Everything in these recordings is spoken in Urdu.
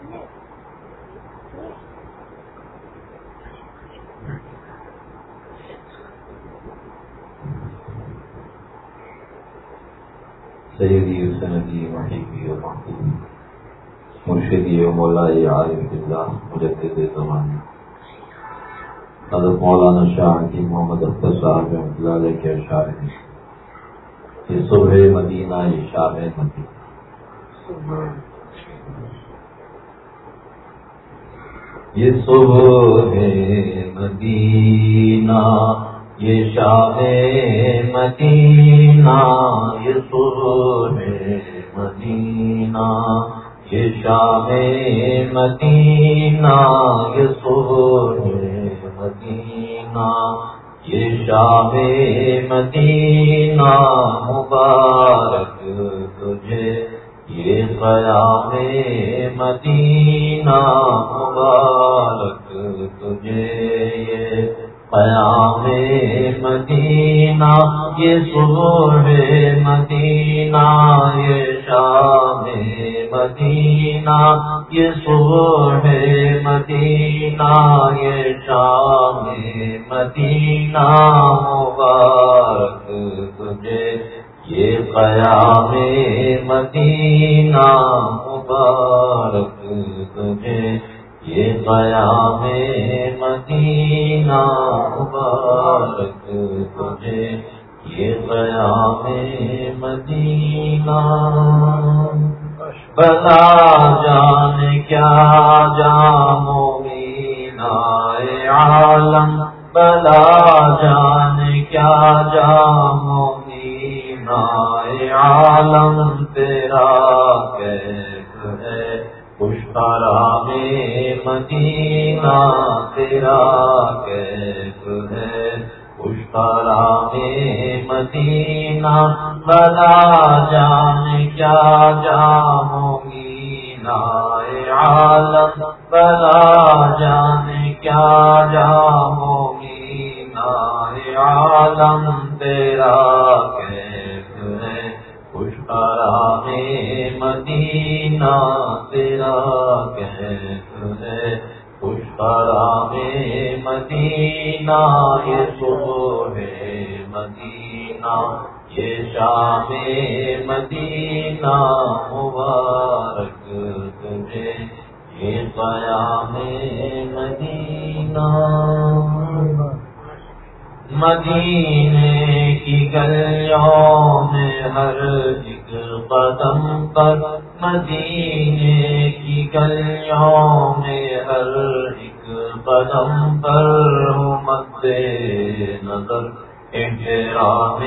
سیدی و سندی محبی و محبوبی مرشدی و مولائی عالم باللہ، مجدد زمانی حضرت مولانا شاہ کی محمد اختر صاحب رحمۃ اللہ علیہ کے اشعار ہیں۔ یہ صبح مدینہ یہ شاہ مدینہ۔ یہ صبح مدینہ، یہ شاہ مدینہ، یہ صبح مدینہ، یہ شاہ مدینہ، یہ صبح مدینہ، یہ شاہ مدینہ، مبارک قیام مدینہ مبارک تجھے یہ قیام مدینہ، یہ صبح مدینہ، یہ شام مدینہ، یہ صبح مدینہ، یہ شام مدینہ مبارک تجھے یہ قیام مدینہ مبارک تجھے، یہ قیام مدینہ مبارک تجھے، یہ قیام مدینہ۔ بتا جان کیا جامو مینا عالم بلا جان کیا جامو مینا عالم تیرا کیف ہے؟ پشکارا میں مدینہ تیرا کیف ہے۔ پشکارا میں مدینہ، بلا جان کیا جامو مینا عالم، بلا جان کیا جامو مینا عالم تیرا کیف پشکارا میں مدینہ تیرا کیف ہے؟ پشکارا میں مدینہ، یہ صبح مدینہ، یہ شام مدینہ، مبارک تجھے، یہ قیام مدینہ۔ مدینے کی گلیوں میں ہر ایک قدم پر مدینے کی گلیوں میں ہر ایک قدم پر مد نظر احترام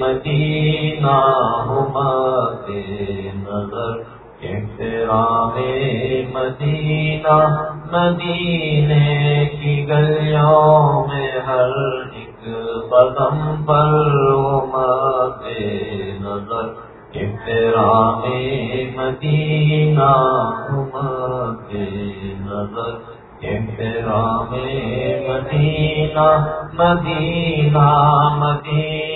مدینہ مد نظر احترام مدینہ مدینے کی گلیوں میں ہر ایک قدم پر نظر احترام مدینہ مد نظر احترام مدینہ مدینہ مدینہ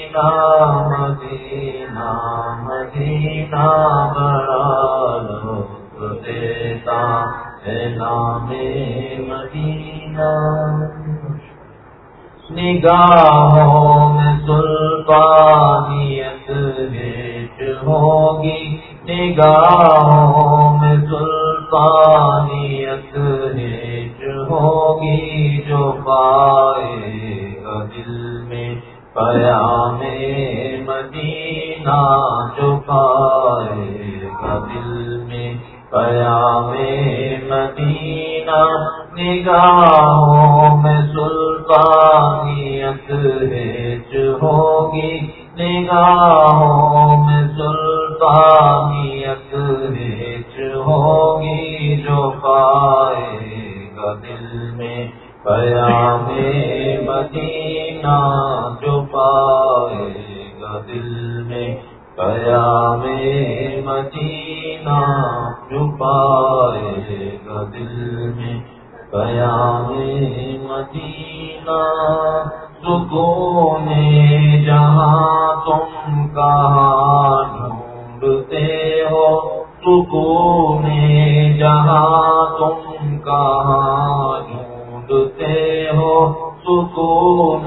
مدینہ مدینہ بڑا لطف دیتا ہے نام مدینہ نگاہوں میں سلطانیت بیچ ہوگی نگاہوں میں سلطانیت بیچ ہوگی جو پائے گا دل پیام مدینہ جو پائے گا دل میں پیام مدینہ نگاہوں میں سلطانیت ہیچ ہوگی، نگاہوں میں سلطانیت ہیچ ہوگی جو پائے گا دل میں قیام مدینہ جو پائے گا دل میں۔ قیام مدینہ جو پائے گا دل میں۔ قیام مدینہ سکون جہاں تم کہاں ڈھونڈتے ہو۔ سکون جہاں تم کہاں ڈھونڈتے ہو سکون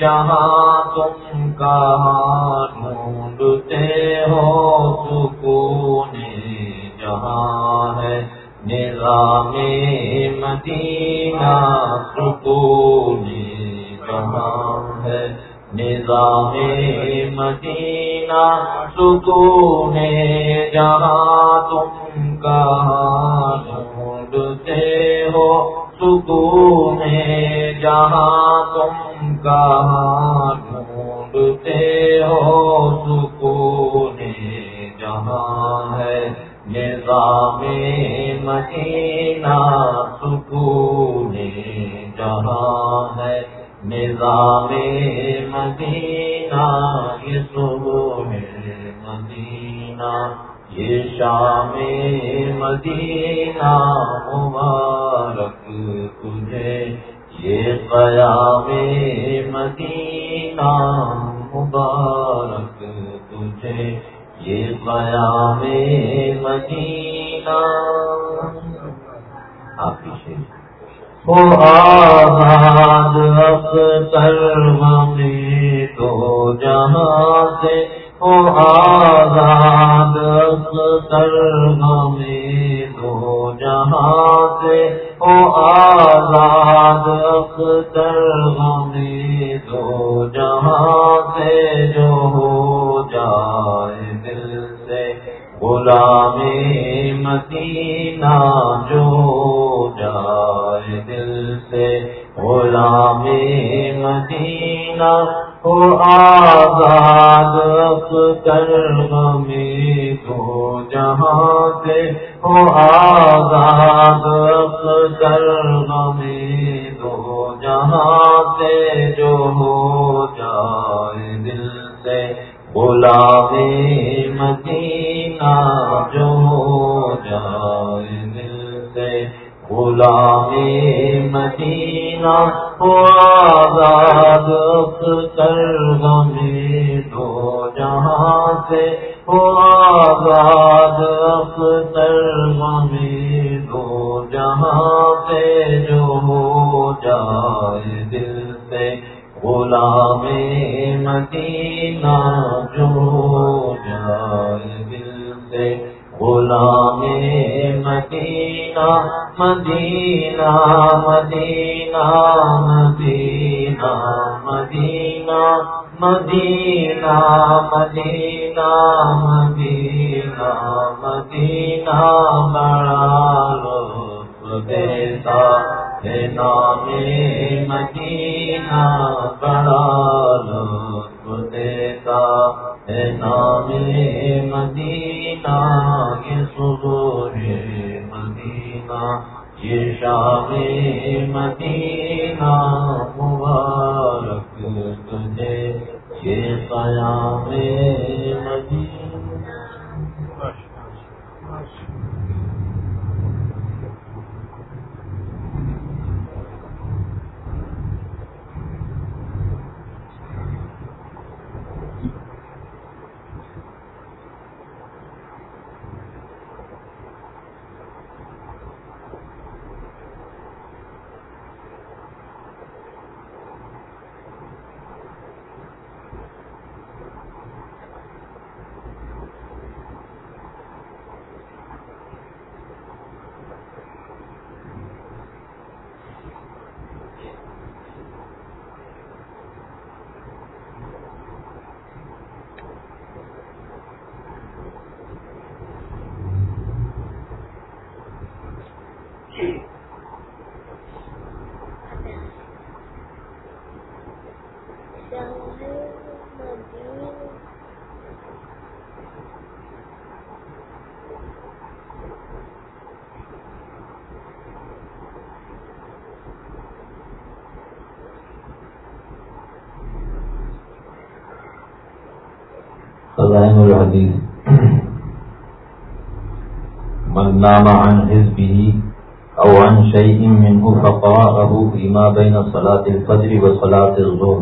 جہاں تم کہاں ڈھونڈتے ہو سکون جہاں ہے نظام مدینہ سکون جہاں ہے نظام مدینہ سکون جہاں تم کہاں ڈھونڈتے ہو سکون جہاں تم کہاں ڈھونڈتے ہو سکون جہاں ہے نظام مدینہ سکون جہاں ہے نظام مدینہ یہ سکون مدینہ یہ شام مدینہ مبارک تجھے، یہ قیام مدینہ مبارک تجھے، یہ قیام مدینہ۔ آپ پیچھے۔ وہ آباد اختر میں تو جہاں سے آزاد اختر میں تو جہاں سے او آزاد اختر میں تو جہاں سے جو ہو جائے دل سے۔ غلام مدینہ جو جائے دل سے۔ غلام مدینہ ہو آزاد اختر میں تو جہاں سے ہو آزاد اختر میں تو جہاں سے جو ہو جائے دل سے غلام مدینہ جو ہو جائے دل سے غلام مدینہ آزاد اختر میں تو جہاں سے ہو آزاد اختر میں تو جہاں سے جو ہو جائے دل سے۔ غلام مدینہ جو جائے دل سے۔ غلام مدینہ مدینہ مدینہ۔ مدینہ مدینہ مدینہ مدینہ مدینہ مدینہ، بڑا لطف دیتا ہے نام مدینہ، بڑا لطف دیتا ہے نام مدینہ، یہ سبور مدینہ۔ یہ شاہ مدینہ مبارک تجھے یہ قیام خزائن الحدیث من نام عن حزبه او عن شيء منه فقرأه فيما بين صلاة الفجر وصلاة الظهر.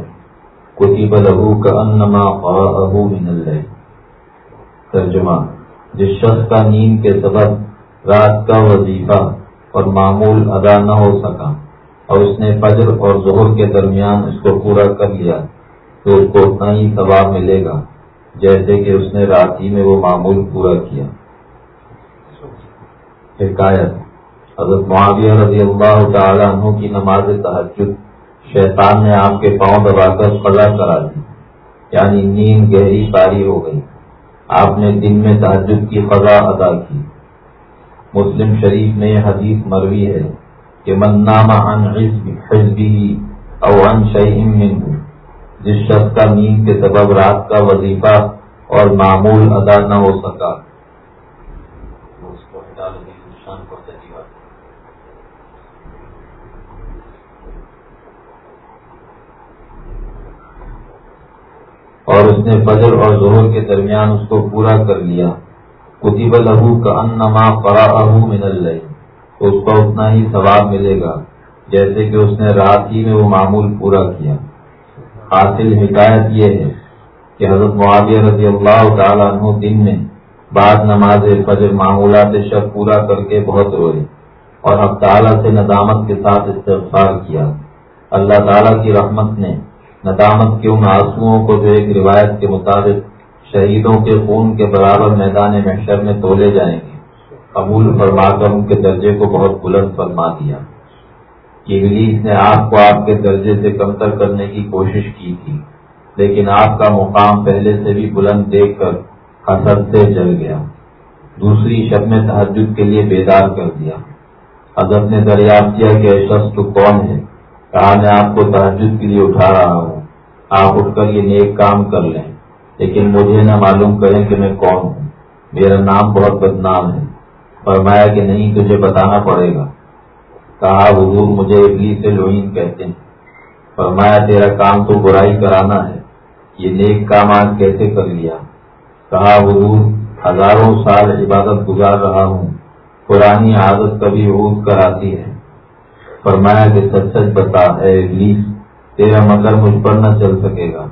كتب له كأنما قرأه من الليل. ترجمہ جس شخص کا نیند کے سبب رات کا وظیفہ اور معمول ادا نہ ہو سکا اور اس نے فجر اور ظہر کے درمیان اس کو پورا کر لیا، تو اس کو اتنا ہی ثواب ملے گا۔ جیسے کہ اس نے رات ہی میں وہ معمول پورا کیا۔ حکایت، حضرت معاویہ رضی اللہ تعالیٰ عنہ کی نماز تحجد شیطان نے آپ کے پاؤں دبا کر فضا کرا دی یعنی نیند گہری پاری ہو گئی۔ آپ نے دن میں تحجد کی فضا ادا کی۔ مسلم شریف میں یہ حدیث مروی ہے کہ من نام عن حزبی او عن شیئن منہ جس شخص کا نیند کے سبب رات کا وظیفہ اور معمول ادا نہ ہو سکا۔ اور اس نے فجر اور ظہر کے درمیان اس کو پورا کر لیا۔ کتب لہو کا ان نما پڑا من اللہ اس کو اتنا ہی ثواب ملے گا، جیسے کہ اس نے رات ہی میں وہ معمول پورا کیا۔ حاصل حکایت یہ ہے کہ حضرت معاویہ رضی اللہ تعالیٰ عنہ دن میں بعد نماز فجر معمولات شب پورا کر کے بہت روئے اور اب تعالیٰ سے ندامت کے ساتھ استغفار کیا۔ اللہ تعالیٰ کی رحمت نے ندامت کے ان آنسوؤں کو جو ایک روایت کے مطابق شہیدوں کے خون کے برابر میدان محشر میں تولے جائیں گے، قبول فرما کر ان کے درجے کو بہت بلند فرما دیا۔ انگلش نے آپ کو آپ کے درجے سے کمتر کرنے کی کوشش کی تھی، لیکن آپ کا مقام پہلے سے بھی بلند دیکھ کر حسد سے جل گیا۔ دوسری شب میں تحجد کے لیے بیدار کر دیا۔ حضرت نے دریافت کیا کہ شخص تو کون ہے؟ کہا، میں آپ کو تحجد کے لیے اٹھا رہا ہوں۔ آپ اٹھ کر یہ نیک کام کر لیں، لیکن مجھے نہ معلوم کریں کہ میں کون ہوں۔ میرا نام بہت بدنام ہے۔ فرمایا کہ نہیں، تجھے بتانا پڑے گا۔ کہا، حضور مجھے ابلی سے لوئین کہتے ہیں۔ فرمایا، تیرا کام تو برائی کرانا ہے، یہ نیک کام آج کیسے کر لیا؟ کہا، حضور، ہزاروں سال عبادت گزار رہا ہوں، پرانی عادت کبھی عود کر آتی ہے۔ فرمایا کہ سچ سچ بتا ہے ابلیس، تیرا مگر مجھ پر نہ چل سکے گا۔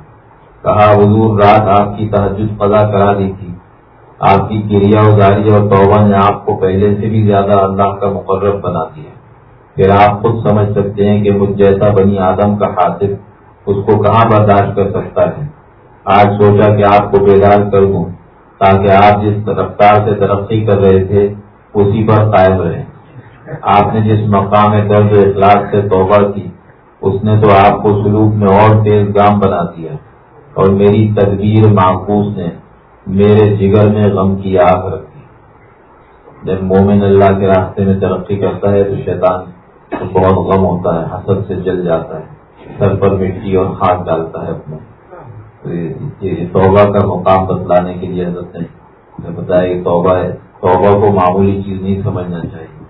کہا، حضور، رات آپ کی تحجد پدا کرا دی تھی۔ آپ کی کریا ازاری اور توبہ نے آپ کو پہلے سے بھی زیادہ اللہ کا مقرر بنا دیا۔ پھر آپ خود سمجھ سکتے ہیں کہ مجھ جیسا بنی آدم کا حاصل اس کو کہاں برداشت کر سکتا ہے۔ آج سوچا کہ آپ کو بیدار کر دوں تاکہ آپ جس رفتار سے ترقی کر رہے تھے اسی پر قائم رہے آپ نے جس مقام درد اخلاق سے توبہ کی، اس نے تو آپ کو سلوک میں اور تیز گام بنا دیا۔ اور میری تدبیر محفوظ نے میرے جگر میں غم کی آگ رکھی جب مومن اللہ کے راستے میں ترقی کرتا ہے تو شیطان بہت غم ہوتا ہے، حسد سے جل جاتا ہے، سر پر مٹی اور خاک ڈالتا ہے اپنے توبہ کا مقام بتلانے کے لیے حضرت نے بتایا کہ توبہ ہے۔ توبہ کو معمولی چیز نہیں سمجھنا چاہیے۔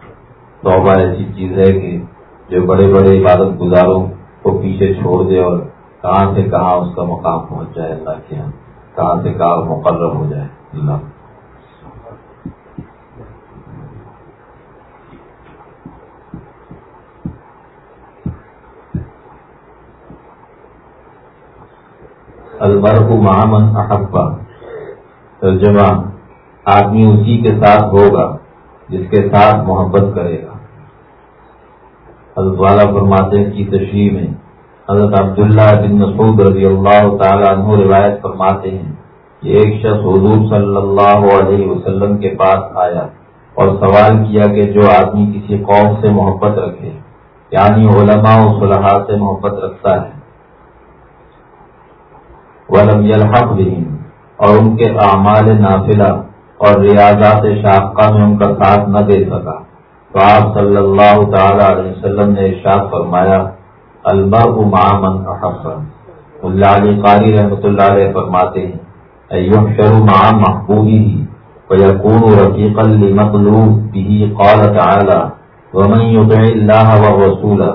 توبہ ایسی چیز ہے کہ جو بڑے بڑے عبادت گزاروں کو پیچھے چھوڑ دے اور کہاں سے کہاں اس کا مقام پہنچ جائے اللہ کے یہاں، کہاں سے کہاں مقرر ہو جائے۔ اللہ۔ البرق معمن احبا، ترجمہ آدمی اسی کے ساتھ ہوگا جس کے ساتھ محبت کرے گا۔ حضرت والا فرماتے کی تشریح میں حضرت عبداللہ بن مسعود رضی اللہ تعالیٰ عنہ روایت فرماتے ہیں کہ ایک شخص حضور صلی اللہ علیہ وسلم کے پاس آیا اور سوال کیا کہ جو آدمی کسی قوم سے محبت رکھے یعنی علماء و صلاح سے محبت رکھتا ہے ولم يلحق بهم، اور ان کے اعمال نافلہ اور ریاضات شاقہ میں ان کا ساتھ نہ دے سکا۔ تو آپ صلی اللہ تعالی علیہ وسلم نے ارشاد فرمایا المرء مع من احسن اللہ علی قاری رحمۃ اللہ علیہ فرماتے ہیں، ایحشر مع محبوبه ويكون رفيقا لمطلوب به قال تعالى ومن يطع الله ورسوله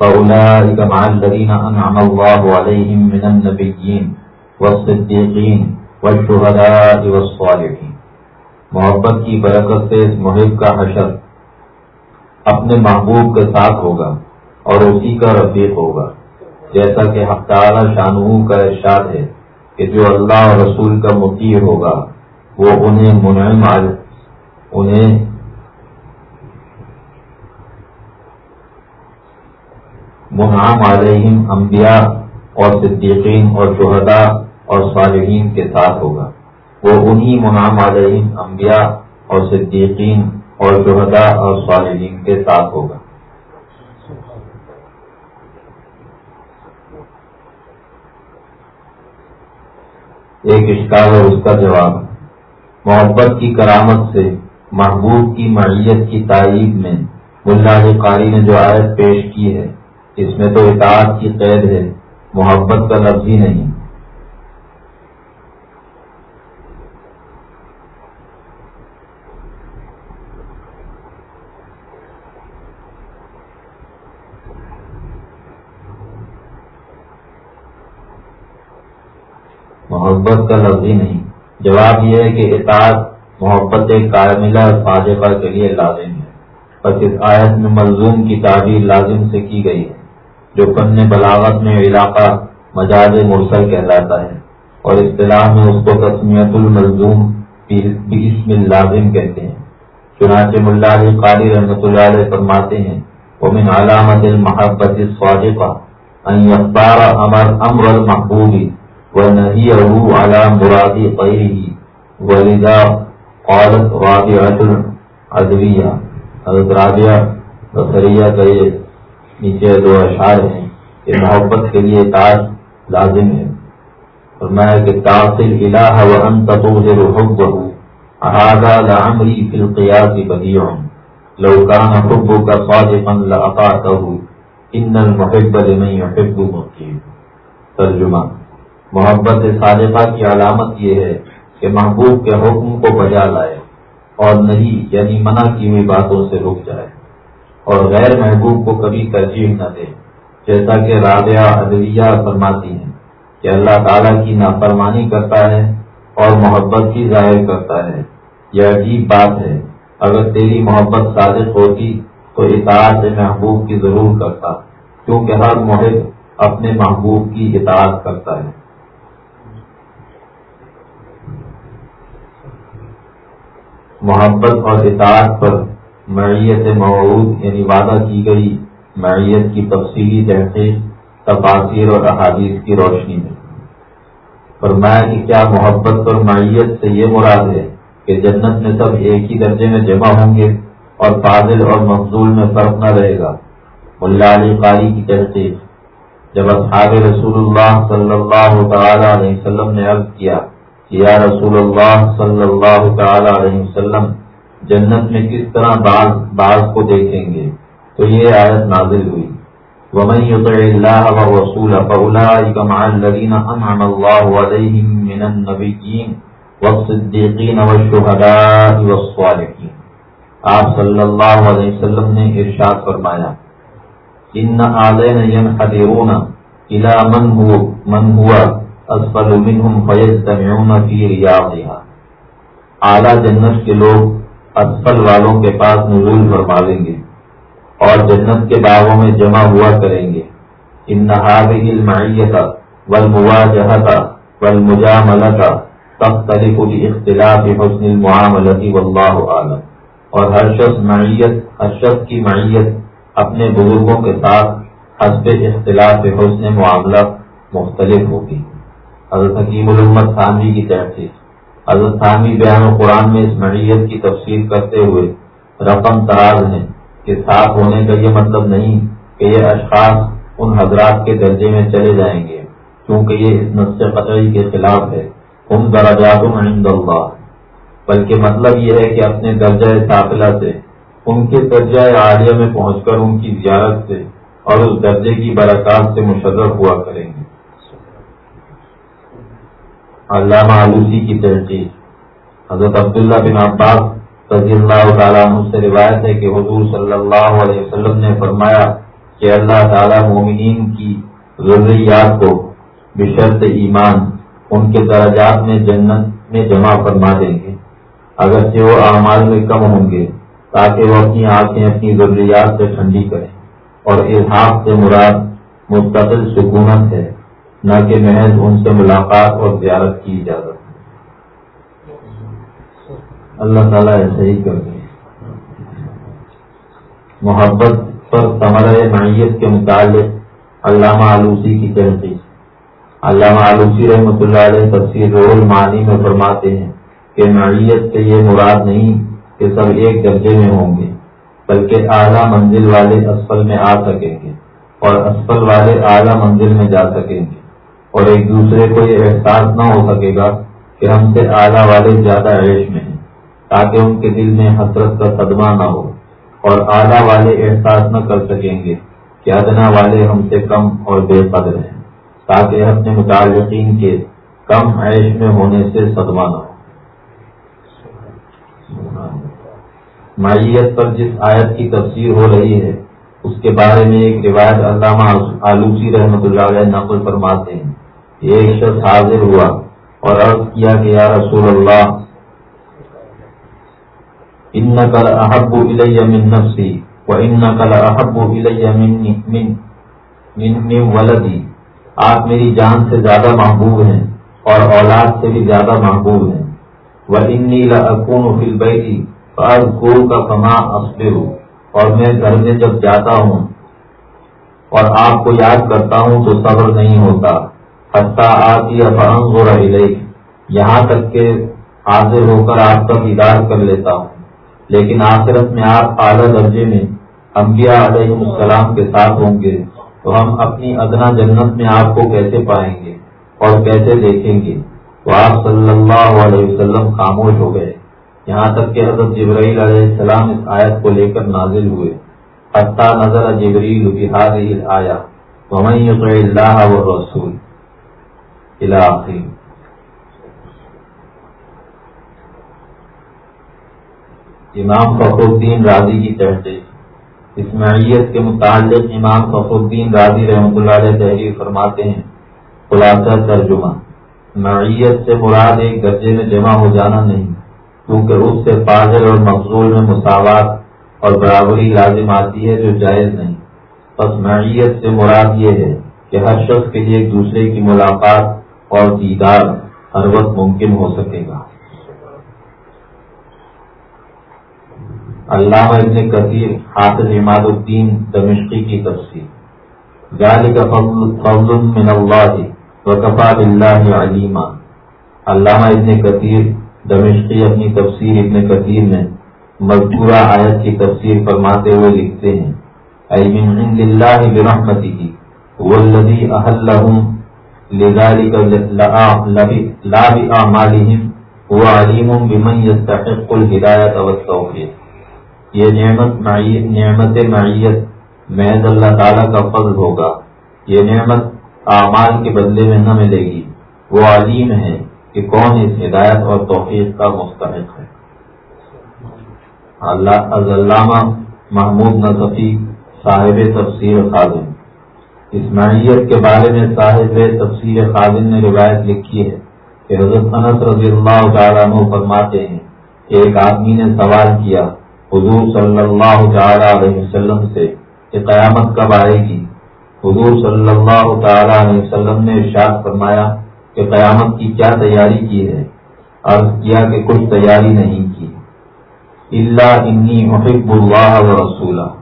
فأولئك مع الذين أنعم الله عليهم من النبيين والصديقين والصالحین۔ محبت کی برکت سے اس محب کا حشر اپنے محبوب کے ساتھ ہوگا اور اسی کا رفیق ہوگا۔ جیسا کہ تعالی شانو کا ارشاد ہے کہ جو اللہ اور رسول کا مطیع ہوگا، وہ انہیں منعم انہیں منعم علیہم انبیاء اور صدیقین اور شہداء اور صالحین کے ساتھ ہوگا۔ وہ انہی منعم علیہم انبیاء اور صدیقین اور شہداء اور صالحین کے ساتھ ہوگا۔ ایک اشکال اور اس کا جواب۔ محبت کی کرامت سے، محبوب کی معیت کی تعریف میں۔ ملا قاری نے جو آیت پیش کی ہے، اس میں تو اطاعت کی قید ہے، محبت کا لفظ ہی نہیں۔ محبت کا لفظ ہی نہیں۔ جواب یہ ہے کہ اطاعت، محبت کارملہ صادقہ کے لیے لازم ہے۔ بس اس آیت میں ملزوم کی تعبیر لازم سے کی گئی ہے، جو فن بلاغت میں علاقہ مجاز مرسل کہلاتا ہے۔ اور اصطلاح میں اس کو تسمیت الملزوم بسم لازم کہتے ہیں۔ چنانچہ ملا علی قاری رحمۃ اللہ علیہ فرماتے ہیں وہ من علامت المحبت صادقہ ان یختار امر امر المحبوبی ونهيه على مراد غيره، ولذا قالت رابعة العدوية حضرت رابعہ بصریہ کا یہ نیچے دو اشعار ہیں کہ محبت کے لیے تاج لازم ہے۔ فرمایا کہ تاثل الہ وانت تظہر حبه، هذا لعمری فی القیاس بدیع۔ لو كان حبك صادقا لأطاعته ان المحب لمن يحب مقیم ترجمہ محبت صادقہ کی علامت یہ ہے کہ محبوب کے حکم کو بجا لائے اور نہیں یعنی منع کی ہوئی باتوں سے رک جائے۔ اور غیر محبوب کو کبھی ترجیح نہ دے، جیسا کہ رابعہ ادویہ فرماتی ہیں کہ اللہ تعالیٰ کی نافرمانی کرتا ہے اور محبت کی ظاہر کرتا ہے۔ یہ عجیب بات ہے۔ اگر تیری محبت صادق ہوتی تو اطاعت محبوب کی ضرور کرتا، کیونکہ ہر محب اپنے محبوب کی اطاعت کرتا ہے۔ محبت اور اطاعت پر معیت موعود یعنی وعدہ کی گئی معیت کی تفصیلی تحقیق، تفاصیر اور احادیث کی روشنی میں۔ فرمایا کہ کیا محبت پر معیت سے یہ مراد ہے کہ جنت میں سب ایک ہی درجے میں جمع ہوں گے اور فاضل اور مفضول میں فرق نہ رہے گا۔ ملا علی قاری کی تحقیق۔ جب اصحاب رسول اللہ صلی اللہ تعالی علیہ وسلم نے عرض کیا یا رسول اللہ صلی اللہ تعالی علیہ وسلم، جنت میں کس طرح بعض بعض کو دیکھیں گے؟ تو یہ آیت نازل ہوئی۔ ومن يطع الله ورسوله فاولئك مع الذين انعم الله عليهم من النبيين والصديقين والشهداء والصالحين۔ آپ صلی اللہ علیہ وسلم نے ارشاد فرمایا ان علینا ينحدرون الى من هو من هو اسفل منهم فيجتمعون في رياضها. اعلی جنت کے لوگ اسفل والوں کے پاس نزول فرماویں گے اور جنت کے باغوں میں جمع ہوا کریں گے. ان هذه المعیت والمواجهت والمجاملت تختلف باختلاف حسن المعاملت والله اعلم. اور ہر شخص معیت، ہر شخص کی معیت اپنے بزرگوں کے ساتھ حسب اختلاف حسن معاملہ مختلف ہوگی. حضرت حکیم الامت ثانوی کی تحقیق حضرت ثانوی بیان و قرآن میں اس معیت کی تفصیل کرتے ہوئے رقم تراز ہیں کہ صاف ہونے کا یہ مطلب نہیں کہ یہ اشخاص ان حضرات کے درجے میں چلے جائیں گے کیونکہ یہ اس نسل قطعی کے خلاف ہے۔ ان درجات عند اللہ۔ بلکہ مطلب یہ ہے کہ اپنے درجۂ داخلہ سے، ان کے درجۂ عالیہ میں پہنچ کر ان کی زیارت سے اور اس درجے کی برکات سے مشرف ہوا کریں گے۔ علامہ آلوسی کی تحقیق۔ حضرت عبداللہ بن عباس رضی اللہ تعالیٰ عنہ سے روایت ہے کہ حضور صلی اللہ علیہ وسلم نے فرمایا کہ اللہ تعالیٰ مومنین کی ضروریات کو بشرط ایمان ان کے درجات میں جنت میں جمع فرما دیں گے۔ اگرچہ وہ اعمال میں کم ہوں گے تاکہ وہ اپنی آنکھیں اپنی ضروریات سے ٹھنڈی کریں اور الحاق سے مراد مستقل سکونت ہے۔ نہ کہ محض ان سے ملاقات اور زیارت کی اجازت۔ اللہ تعالیٰ ایسے ہی کر دیں محبت پر ثمر معیت کے متعلق علامہ آلوسی کی تحقیق۔ علامہ آلوسی رحمۃ اللہ علیہ تفسیر رول معنی میں فرماتے ہیں کہ معیت سے یہ مراد نہیں کہ سب ایک درجے میں ہوں گے، بلکہ اعلیٰ منزل والے اسفل میں آ سکیں گے اور اسفل والے اعلیٰ منزل میں جا سکیں گے۔ اور ایک دوسرے کو یہ احساس نہ ہو سکے گا کہ ہم سے اعلیٰ والے زیادہ عیش میں ہیں، تاکہ ان کے دل میں حسرت کا صدمہ نہ ہو اور اعلیٰ والے احساس نہ کر سکیں گے کہ ادنا والے ہم سے کم اور بے قدر ہیں، تاکہ اپنے متعلقین کے کم عیش میں ہونے سے صدمہ نہ ہو۔ معیت پر جس آیت کی تفسیر ہو رہی ہے، اس کے بارے میں ایک روایت علامہ آلوسی رحمۃ اللہ علیہ نقل فرماتے ہیں۔ ایک شخص حاضر ہوا اور عرض کیا کہ یا رسول اللہ ان کل احب الیہ من نفسی و ان کل احب الیہ من من ولدی۔ آپ میری جان سے زیادہ محبوب ہیں اور اولاد سے بھی زیادہ محبوب ہیں۔ وہ انی لکون فل بیٹی بعض گول کا فما اصل اور میں گھر میں جب جاتا ہوں اور آپ کو یاد کرتا ہوں تو صبر نہیں ہوتا۔ حتیٰ آتی افہم ہو رہی یہاں تک کہ حاضر ہو کر آپ کا دیدار کر لیتا ہوں۔ لیکن آخرت میں آپ اعلیٰ درجے میں انبیاء علیہ السلام کے ساتھ ہوں گے۔ تو ہم اپنی ادنا جنت میں آپ کو کیسے پائیں گے اور کیسے دیکھیں گے؟ تو آپ صلی اللہ علیہ وسلم خاموش ہو گئے۔ یہاں تک کہ حضرت جبرائیل علیہ السلام اس آیت کو لے کر نازل ہوئے۔ حتیٰ نظر جبریل بحاد آیا اللہ و رسول الآخر امام فخر الدین راضی کی تحریر اسماعیت کے متعلق امام فخر الدین راضی رحمۃ اللہ علیہ تحریر فرماتے ہیں، خلاصہ ترجمہ۔ معیت سے مراد ایک درجے میں جمع ہو جانا نہیں، کیونکہ اس سے فاضل اور مقصول میں مساوات اور برابری لازم آتی ہے جو جائز نہیں۔ بس معیت سے مراد یہ ہے کہ ہر شخص کے لیے ایک دوسرے کی ملاقات اور دیدار ہر وقت ممکن ہو سکے گا۔ علامہ ابن کثیر حافظ عماد الدین دمشقی کی تفصیل فضل من اللہ وکفا بلّہ علیمہ علامہ ابن کثیر، دمشقی اپنی تفسیر ابن کثیر میں مذکورہ آیت کی تفسیر فرماتے ہوئے لکھتے ہیں۔ ایمن عند اللہ برحمتی کی والذی احلہم لذالک لا بآمالہم هو علیم بمن يستحق الہدایت والتوفیق یہ نعمت نعمت معیت محض اللہ تعالیٰ کا فضل ہوگا. یہ نعمت اعمال کے بدلے میں نہ ملے گی. وہ علیم ہے کہ کون اس ہدایت اور توفیق کا مستحق ہے. اللہ علامہ محمود نصفی صاحب تفسیر خادم. اسماعیت کے بارے میں صاحب تفسیر خادم نے روایت لکھی ہے کہ حضرت انس رضی اللہ تعالیٰ فرماتے ہیں کہ ایک آدمی نے سوال کیا حضور صلی اللہ تعالی علیہ وسلم سے کہ قیامت کب آئے گی؟ حضور صلی اللہ تعالی علیہ وسلم نے ارشاد فرمایا کہ قیامت کی کیا تیاری کی ہے؟ عرض کیا کہ کچھ تیاری نہیں کی۔ اللہ انی محب اللہ و رسولہ۔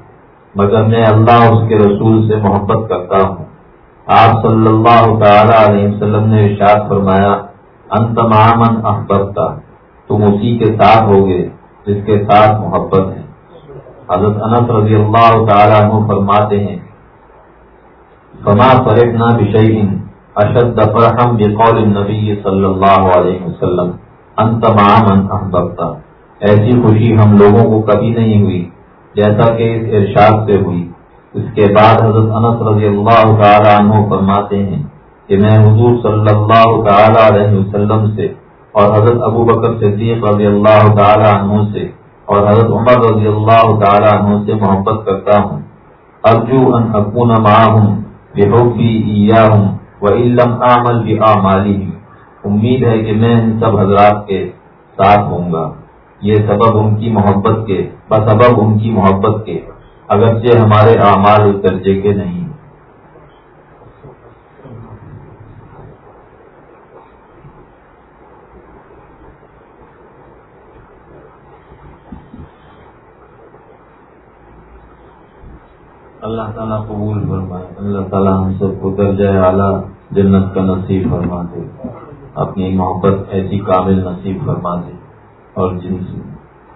مگر میں اللہ اس کے رسول سے محبت کرتا ہوں۔ آپ صلی اللہ تعالی علیہ وسلم نے ارشاد فرمایا، انت معمن احبتا تم اسی کے ساتھ ہوگے جس کے ساتھ محبت ہے۔ حضرت انس رضی اللہ تعالیٰ عنہ فرماتے ہیں، فما فرحنا بشیء اشد فرحم بقول النبی صلی اللہ علیہ وسلم، انت مع من احببتا۔ ایسی خوشی ہم لوگوں کو کبھی نہیں ہوئی۔ جیسا کہ اس ارشاد سے ہوئی۔ اس کے بعد حضرت انس رضی اللہ تعالیٰ عنہ فرماتے ہیں کہ میں حضور صلی اللہ تعالی علیہ وسلم سے اور حضرت ابو بکر صدیق رضی اللہ تعالیٰ عنہ سے اور حضرت عمر رضی اللہ تعالیٰ عنہ سے محبت کرتا ہوں۔ ارجو ان اکون معاہم بحبی ایاہم و علم اعمل بعمالہم امید ہے کہ میں ان سب حضرات کے ساتھ ہوں گا۔ یہ سبب ان کی محبت کے بسبب ان کی محبت کے، اگرچہ ہمارے اعمال اس درجے کے نہیں۔ اللہ تعالیٰ قبول فرمائے۔ اللہ تعالیٰ ہم سب کو درجہ اعلیٰ جنت کا نصیب فرما دے۔ اپنی محبت ایسی کامل نصیب فرما دے۔ اور جن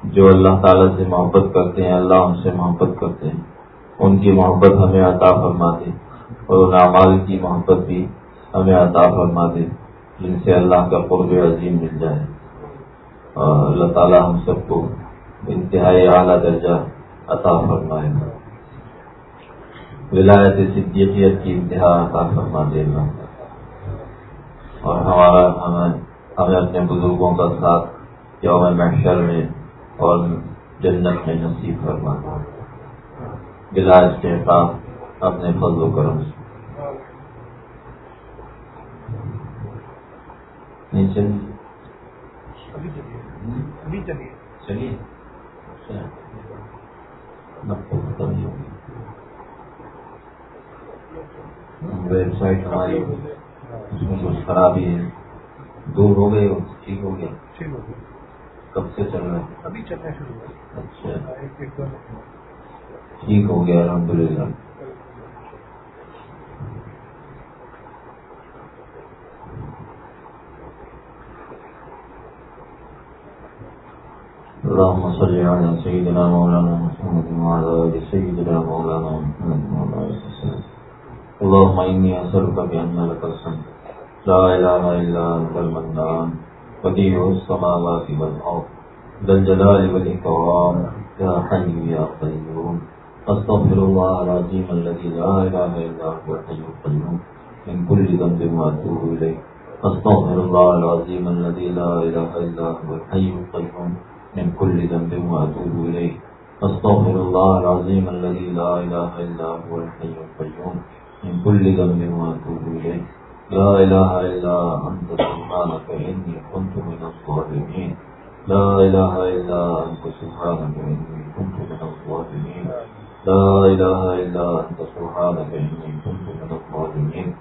جو اللہ تعالیٰ سے محبت کرتے ہیں، اللہ ان سے محبت کرتے ہیں۔ ان کی محبت ہمیں عطا فرما دے اور ان اعمال کی محبت بھی ہمیں عطا فرما دے، جن سے اللہ کا قرب عظیم مل جائے۔ اور اللہ تعالیٰ ہم سب کو انتہائی اعلیٰ درجہ عطا فرمائے۔ گا ولایت صدیقیت کی انتہا عطا فرما دینا اور ہمارا ہمیں ہمیں اپنے بزرگوں کا ساتھ یوم محشر میں اور جنت میں نصیب فرما بلا استحقاق اپنے فضل و کرم سے۔ چلیے۔ ویب سائٹ ہماری اس میں کچھ خرابی ہے۔ دور ہو گئے ٹھیک ہو گیا کب سے چل رہا ہے؟ ابھی چلنا شروع اچھا۔ ٹھیک ہو گیا الحمد للہ۔ اللهم صل على سيدنا مولانا محمد وعلى سيدنا مولانا محمد وعلى اللهم إني أسألك بأن لك الحمد لا إله إلا أنت المنان۔ بديع السماوات والأرض، ذا الجلال والإكرام، يا حي يا قيوم. أستغفر الله العظيم الذي لا إله إلا هو الحي القيوم. من كل ذنب وأتوب إليه. أستغفر الله العظيم الذي لا إله إلا هو الحي القيوم. من كل ذنب وأتوب إليه. أستغفر الله العظيم الذي لا إله إلا هو الحي القيوم. من كل ذنب واتوب اليك لا اله الا انت سبحانك اني كنت من الظالمين. لا اله الا انت سبحانك اني كنت من الظالمين. لا اله الا انت سبحانك اني كنت من الظالمين.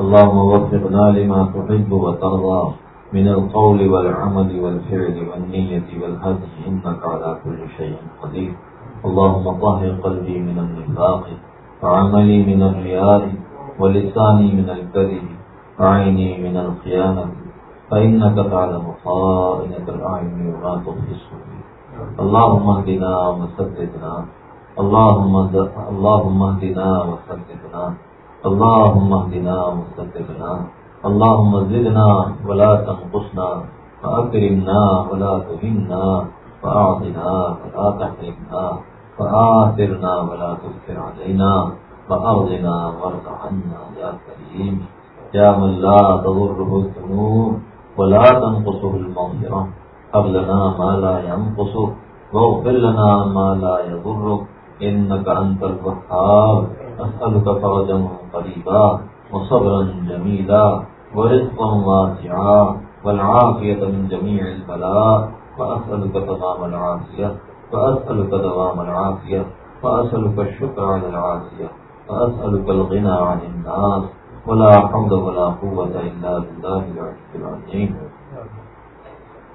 اللهم وفقنا لما تحب وترضى. من القول والعمل والفعل والنية والهدي إنك على كل شيء قدير. اللهم طهر قلبي من النفاق. وعملي من الرياء. ولساني من الكذب وعيني من الخيانة فإنك تعلم خائنة الأعين وما تخفي الصدور اللهم اهدنا وسددنا اللهم اللهم اهدنا وسددنا اللهم اهدنا وسددنا اللهم زدنا ولا تنقصنا وأكرمنا ولا تهنا وأعطنا ولا تحرمنا، فآثرنا ولا تذكر علينا فأرضنا وارضحنا يا كريم يا من لا تضره الذنوب ولا تنقصه المغفرة. هب لنا ما لا ينقصه واغفر لنا ما لا يضرك إنك أنت الوهاب. أسألك فرجا قريبا وصبرا جميلا ورزقا واسعا والعافية من جميع البلاء. وأسألك تمام العافية. فأسألك دوام العافية. فأسألك الشكر على العافية. فأسألك الغنى عن الناس ولا حول ولا قوة إلا بالله العافية العظيم.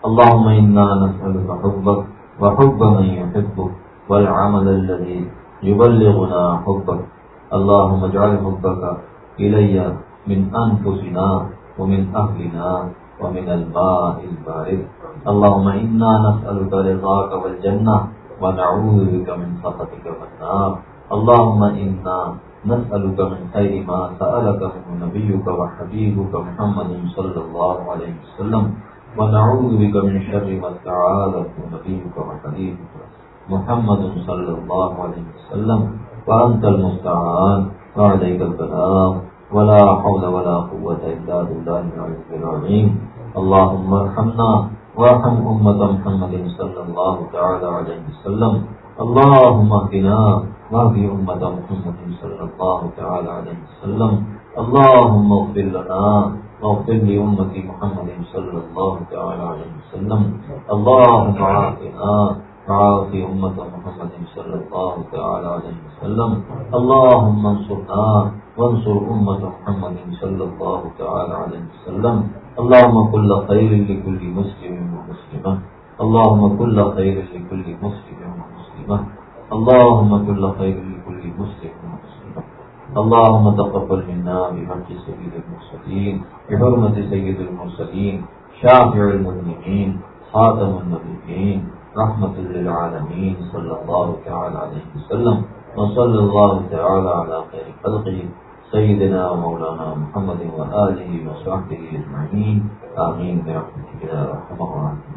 اللهم إنا نسألك حبك، وحب من يحبك، والعمل الذي يبلغنا حبك. اللهم اجعل حبك إلي من أنفسنا ومن أهلنا ومن الماء البارد. اللهم إنا نسألك رضاك والجنة، ونعوذ بك من سخطك والنار. اللهم إنا نسألك من خير ما سألك من نبيك وحبيبك محمد صلى الله عليه وسلم، ونعوذ بك من شر ما استعاذك نبيك وحبيبك محمد صلى الله عليه وسلم. وأنت المستعان، وعليك البلاغ ولا حول ولا قوة إلا بالله العلي العظيم. اللهم ارحمنا، وارحم أمة محمد صلى الله تعالى عليه وسلم. اللهم اهدنا واهد أمة محمد صلى الله تعالى عليه وسلم. اللهم اغفر لنا واغفر لأمة محمد صلى الله تعالى عليه وسلم. اللهم عافنا وعافي أمة محمد صلى الله تعالى عليه وسلم. اللهم انصرنا وانصر أمة محمد صلى الله تعالى عليه وسلم. اللهم كل خير لكل مسلم ومسلمة. اللهم كل خير لكل مسلم اللهم كل خير لكل مسلم اللهم تقبل منا بحق سيد المرسلين، بحرمة سيد المرسلين، شافع المذنبين خاتم النبيين، رحمة للعالمين، صلى الله تعالى عليه وسلم. وصلى الله تعالى على خير خلقه، سيدنا ومولانا محمد وآله وصحبه أجمعين. آمين برحمتك يا أرحم الراحمين.